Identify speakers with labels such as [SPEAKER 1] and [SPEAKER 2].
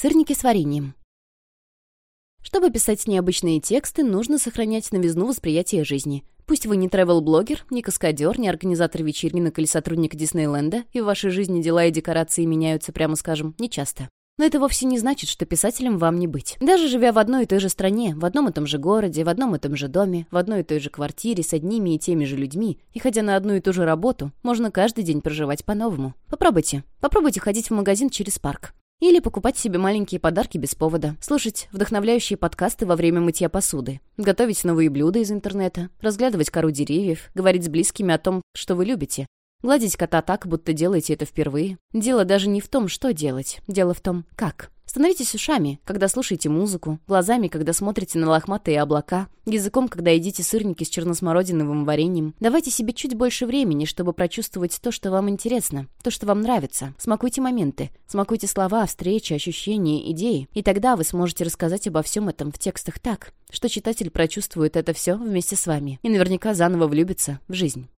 [SPEAKER 1] Сырники с вареньем. Чтобы писать необычные тексты, нужно сохранять новизну восприятия жизни. Пусть вы не travel-блогер, не каскадер, не организатор вечеринок или сотрудник Диснейленда, и в вашей жизни дела и декорации меняются, прямо скажем, нечасто. Но это вовсе не значит, что писателем вам не быть. Даже живя в одной и той же стране, в одном и том же городе, в одном и том же доме, в одной и той же квартире, с одними и теми же людьми, и ходя на одну и ту же работу, можно каждый день проживать по-новому. Попробуйте. Попробуйте ходить в магазин через парк. Или покупать себе маленькие подарки без повода, слушать вдохновляющие подкасты во время мытья посуды, готовить новые блюда из интернета, разглядывать кору деревьев, говорить с близкими о том, что вы любите, гладить кота так, будто делаете это впервые. Дело даже не в том, что делать, дело в том, как. Становитесь ушами, когда слушаете музыку, глазами, когда смотрите на лохматые облака, языком, когда едите сырники с черносмородиновым вареньем. Давайте себе чуть больше времени, чтобы прочувствовать то, что вам интересно, то, что вам нравится. Смакуйте моменты, смакуйте слова, встречи, ощущения, идеи. И тогда вы сможете рассказать обо всем этом в текстах так, что читатель прочувствует это все вместе с вами и наверняка заново влюбится в жизнь.